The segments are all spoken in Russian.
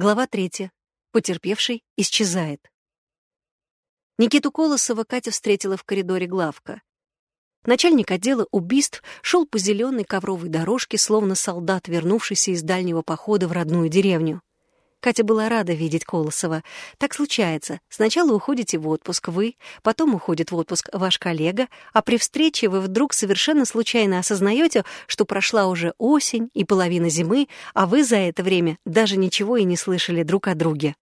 Глава третья. Потерпевший исчезает. Никиту Колосова Катя встретила в коридоре главка. Начальник отдела убийств шел по зеленой ковровой дорожке, словно солдат, вернувшийся из дальнего похода в родную деревню. Катя была рада видеть Колосова. Так случается. Сначала уходите в отпуск вы, потом уходит в отпуск ваш коллега, а при встрече вы вдруг совершенно случайно осознаете, что прошла уже осень и половина зимы, а вы за это время даже ничего и не слышали друг о друге.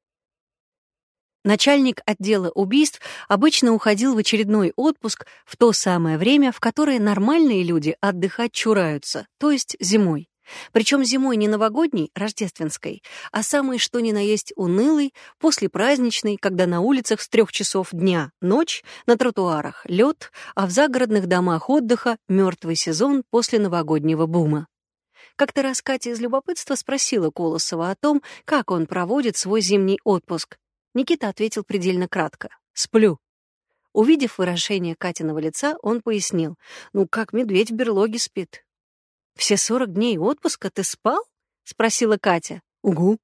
Начальник отдела убийств обычно уходил в очередной отпуск в то самое время, в которое нормальные люди отдыхать чураются, то есть зимой. Причем зимой не новогодней, рождественской, а самой что ни на есть унылой, послепраздничной, когда на улицах с трех часов дня ночь, на тротуарах лед, а в загородных домах отдыха мертвый сезон после новогоднего бума. Как-то раз Катя из любопытства спросила Колосова о том, как он проводит свой зимний отпуск. Никита ответил предельно кратко. «Сплю». Увидев выражение Катиного лица, он пояснил. «Ну, как медведь в берлоге спит. «Все сорок дней отпуска ты спал?» — спросила Катя. «Угу».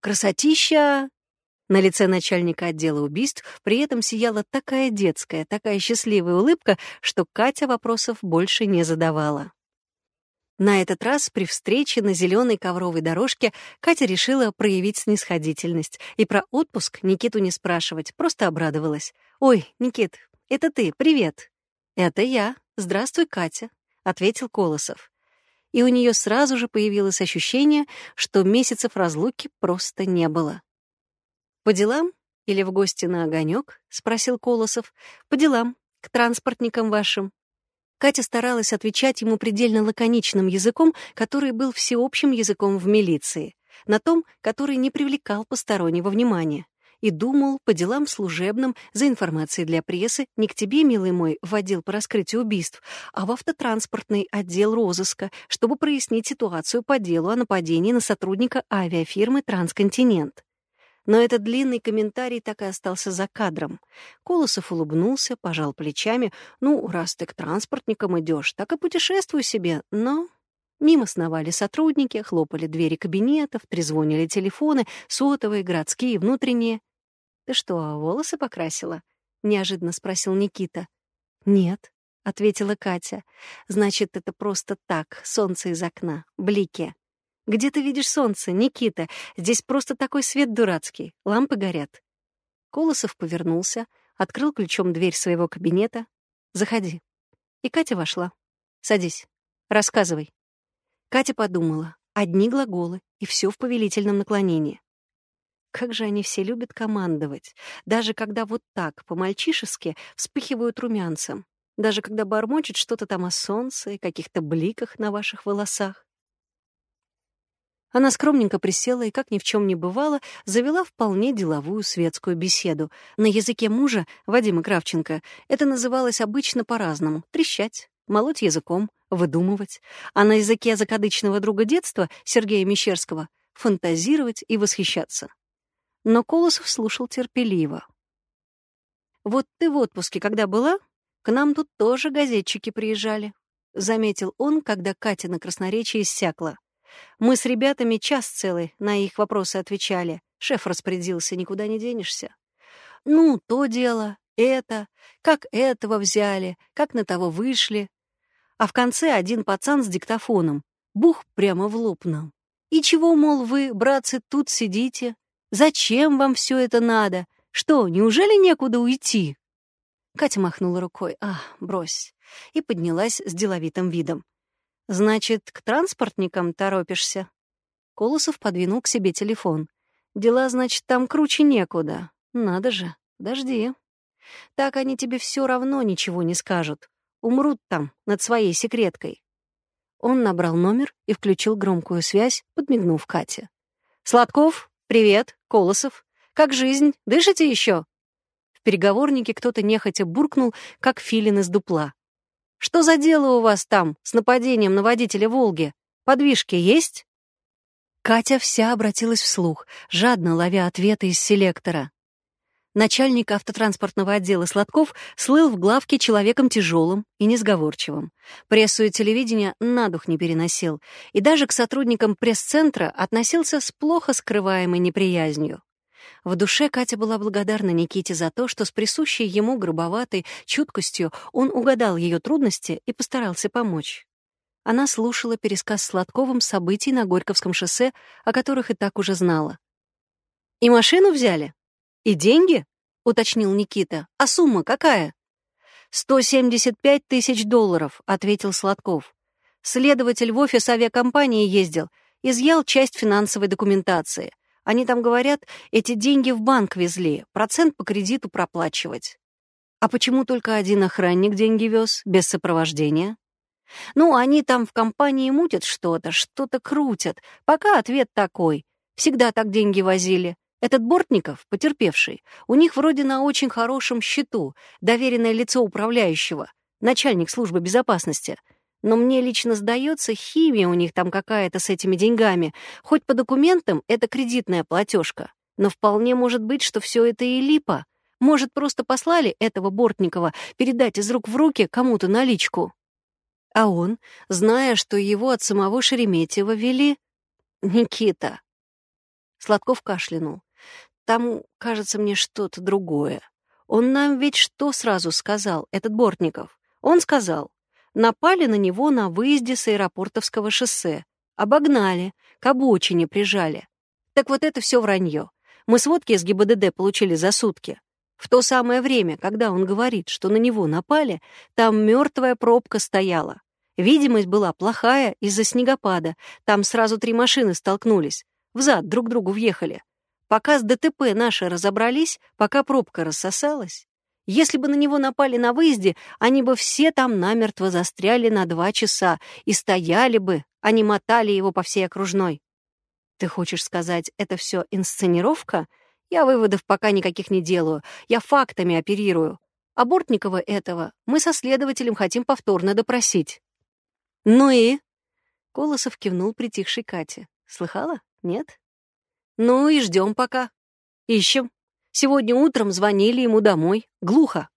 «Красотища!» На лице начальника отдела убийств при этом сияла такая детская, такая счастливая улыбка, что Катя вопросов больше не задавала. На этот раз при встрече на зеленой ковровой дорожке Катя решила проявить снисходительность и про отпуск Никиту не спрашивать, просто обрадовалась. «Ой, Никит, это ты, привет!» «Это я. Здравствуй, Катя», — ответил Колосов и у нее сразу же появилось ощущение, что месяцев разлуки просто не было. «По делам или в гости на огонек? спросил Колосов. «По делам, к транспортникам вашим». Катя старалась отвечать ему предельно лаконичным языком, который был всеобщим языком в милиции, на том, который не привлекал постороннего внимания и думал по делам служебным, за информацией для прессы, не к тебе, милый мой, в отдел по раскрытию убийств, а в автотранспортный отдел розыска, чтобы прояснить ситуацию по делу о нападении на сотрудника авиафирмы «Трансконтинент». Но этот длинный комментарий так и остался за кадром. Колосов улыбнулся, пожал плечами. «Ну, раз ты к транспортникам идешь, так и путешествуй себе, но...» Мимо сновали сотрудники, хлопали двери кабинетов, трезвонили телефоны, сотовые, городские, внутренние. «Ты что, волосы покрасила?» — неожиданно спросил Никита. «Нет», — ответила Катя. «Значит, это просто так, солнце из окна, блики». «Где ты видишь солнце, Никита? Здесь просто такой свет дурацкий, лампы горят». Колосов повернулся, открыл ключом дверь своего кабинета. «Заходи». И Катя вошла. «Садись. Рассказывай». Катя подумала. Одни глаголы, и все в повелительном наклонении. Как же они все любят командовать, даже когда вот так, по-мальчишески, вспыхивают румянцем, даже когда бормочет что-то там о солнце и каких-то бликах на ваших волосах. Она скромненько присела и, как ни в чем не бывало, завела вполне деловую светскую беседу. На языке мужа, Вадима Кравченко, это называлось обычно по-разному — трещать, молоть языком, выдумывать. А на языке закадычного друга детства, Сергея Мещерского, фантазировать и восхищаться но Колосов слушал терпеливо. «Вот ты в отпуске когда была? К нам тут тоже газетчики приезжали», — заметил он, когда Катя на красноречии иссякла. «Мы с ребятами час целый на их вопросы отвечали. Шеф распорядился, никуда не денешься. Ну, то дело, это, как этого взяли, как на того вышли. А в конце один пацан с диктофоном. Бух прямо в лоб нам. И чего, мол, вы, братцы, тут сидите? Зачем вам все это надо? Что, неужели некуда уйти?» Катя махнула рукой. «А, брось!» и поднялась с деловитым видом. «Значит, к транспортникам торопишься?» Колосов подвинул к себе телефон. «Дела, значит, там круче некуда. Надо же, подожди. Так они тебе все равно ничего не скажут. Умрут там над своей секреткой». Он набрал номер и включил громкую связь, подмигнув Кате. «Сладков, привет!» Колосов. Как жизнь? Дышите еще?» В переговорнике кто-то нехотя буркнул, как филин из дупла. «Что за дело у вас там с нападением на водителя «Волги»? Подвижки есть?» Катя вся обратилась вслух, жадно ловя ответы из селектора. Начальник автотранспортного отдела Сладков слыл в главке человеком тяжелым и несговорчивым. Прессу и телевидение на дух не переносил, и даже к сотрудникам пресс-центра относился с плохо скрываемой неприязнью. В душе Катя была благодарна Никите за то, что с присущей ему грубоватой чуткостью он угадал ее трудности и постарался помочь. Она слушала пересказ Сладковым событий на Горьковском шоссе, о которых и так уже знала. «И машину взяли?» «И деньги?» — уточнил Никита. «А сумма какая?» «Сто семьдесят пять тысяч долларов», — ответил Сладков. Следователь в офис авиакомпании ездил, изъял часть финансовой документации. Они там говорят, эти деньги в банк везли, процент по кредиту проплачивать. А почему только один охранник деньги вез, без сопровождения? Ну, они там в компании мутят что-то, что-то крутят. Пока ответ такой. Всегда так деньги возили. Этот Бортников, потерпевший, у них вроде на очень хорошем счету, доверенное лицо управляющего, начальник службы безопасности. Но мне лично сдается, химия у них там какая-то с этими деньгами. Хоть по документам это кредитная платежка. Но вполне может быть, что все это и липа. Может, просто послали этого Бортникова передать из рук в руки кому-то наличку. А он, зная, что его от самого Шереметьева вели... Никита. Сладков кашлянул. Там, кажется, мне что-то другое. Он нам ведь что сразу сказал, этот Бортников? Он сказал, напали на него на выезде с аэропортовского шоссе, обогнали, к обочине прижали. Так вот это все вранье. Мы сводки из ГИБДД получили за сутки. В то самое время, когда он говорит, что на него напали, там мертвая пробка стояла. Видимость была плохая из-за снегопада. Там сразу три машины столкнулись. Взад друг другу въехали. Пока с ДТП наши разобрались, пока пробка рассосалась, если бы на него напали на выезде, они бы все там намертво застряли на два часа и стояли бы, а не мотали его по всей окружной. Ты хочешь сказать, это все инсценировка? Я выводов пока никаких не делаю, я фактами оперирую. А Бортникова этого мы со следователем хотим повторно допросить. Ну и? Колосов кивнул притихшей Кате. Слыхала? Нет? Ну и ждем пока. Ищем. Сегодня утром звонили ему домой. Глухо.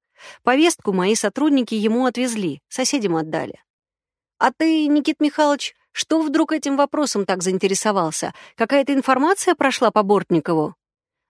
Повестку мои сотрудники ему отвезли, соседям отдали. А ты, Никит Михайлович, что вдруг этим вопросом так заинтересовался? Какая-то информация прошла по Бортникову?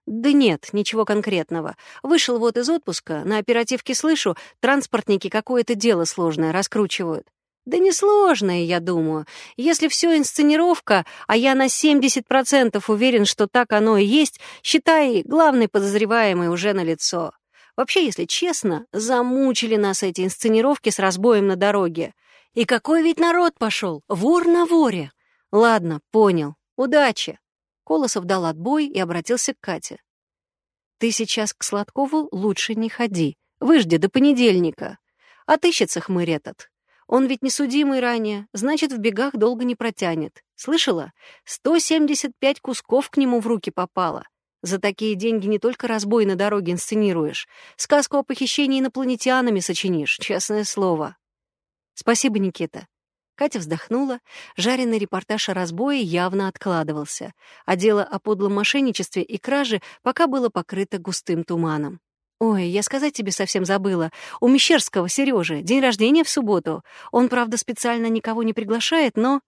Да нет, ничего конкретного. Вышел вот из отпуска, на оперативке слышу, транспортники какое-то дело сложное раскручивают. Да несложное, я думаю. Если все инсценировка, а я на 70% уверен, что так оно и есть, считай, главный подозреваемый уже на лицо. Вообще, если честно, замучили нас эти инсценировки с разбоем на дороге. И какой ведь народ пошел, вор на воре. Ладно, понял. Удачи. Колосов дал отбой и обратился к Кате. Ты сейчас к Сладкову лучше не ходи. Выжди до понедельника. Отыщется хмырь этот. Он ведь не судимый ранее, значит, в бегах долго не протянет. Слышала? 175 кусков к нему в руки попало. За такие деньги не только разбой на дороге инсценируешь, сказку о похищении инопланетянами сочинишь, честное слово. Спасибо, Никита. Катя вздохнула. Жареный репортаж о разбое явно откладывался, а дело о подлом мошенничестве и краже пока было покрыто густым туманом. «Ой, я сказать тебе совсем забыла. У Мещерского Сережи день рождения в субботу. Он, правда, специально никого не приглашает, но...»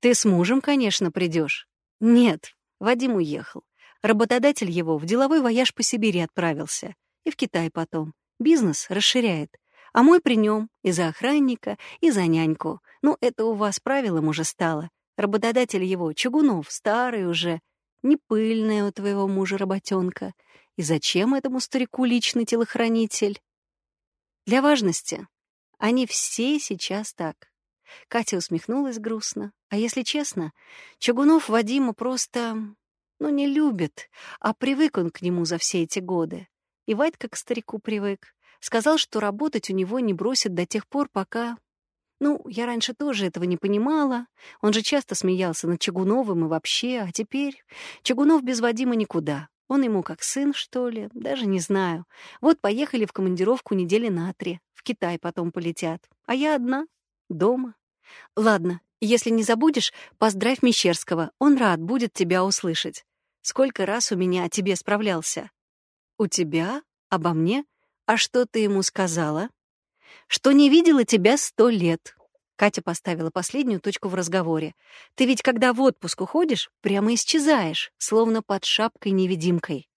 «Ты с мужем, конечно, придешь. «Нет, Вадим уехал. Работодатель его в деловой вояж по Сибири отправился. И в Китай потом. Бизнес расширяет. А мой при нем и за охранника, и за няньку. Ну, это у вас правилом уже стало. Работодатель его, Чугунов, старый уже. Не пыльная у твоего мужа работенка. И зачем этому старику личный телохранитель? Для важности. Они все сейчас так. Катя усмехнулась грустно. А если честно, Чугунов Вадима просто, ну, не любит, а привык он к нему за все эти годы. И Вадька к старику привык. Сказал, что работать у него не бросит до тех пор, пока... Ну, я раньше тоже этого не понимала. Он же часто смеялся над Чугуновым и вообще, а теперь... Чугунов без Вадима никуда. Он ему как сын, что ли, даже не знаю. Вот поехали в командировку недели на три, в Китай потом полетят. А я одна, дома. Ладно, если не забудешь, поздравь Мещерского, он рад будет тебя услышать. Сколько раз у меня о тебе справлялся. У тебя? Обо мне? А что ты ему сказала? Что не видела тебя сто лет. Катя поставила последнюю точку в разговоре. Ты ведь, когда в отпуск уходишь, прямо исчезаешь, словно под шапкой-невидимкой.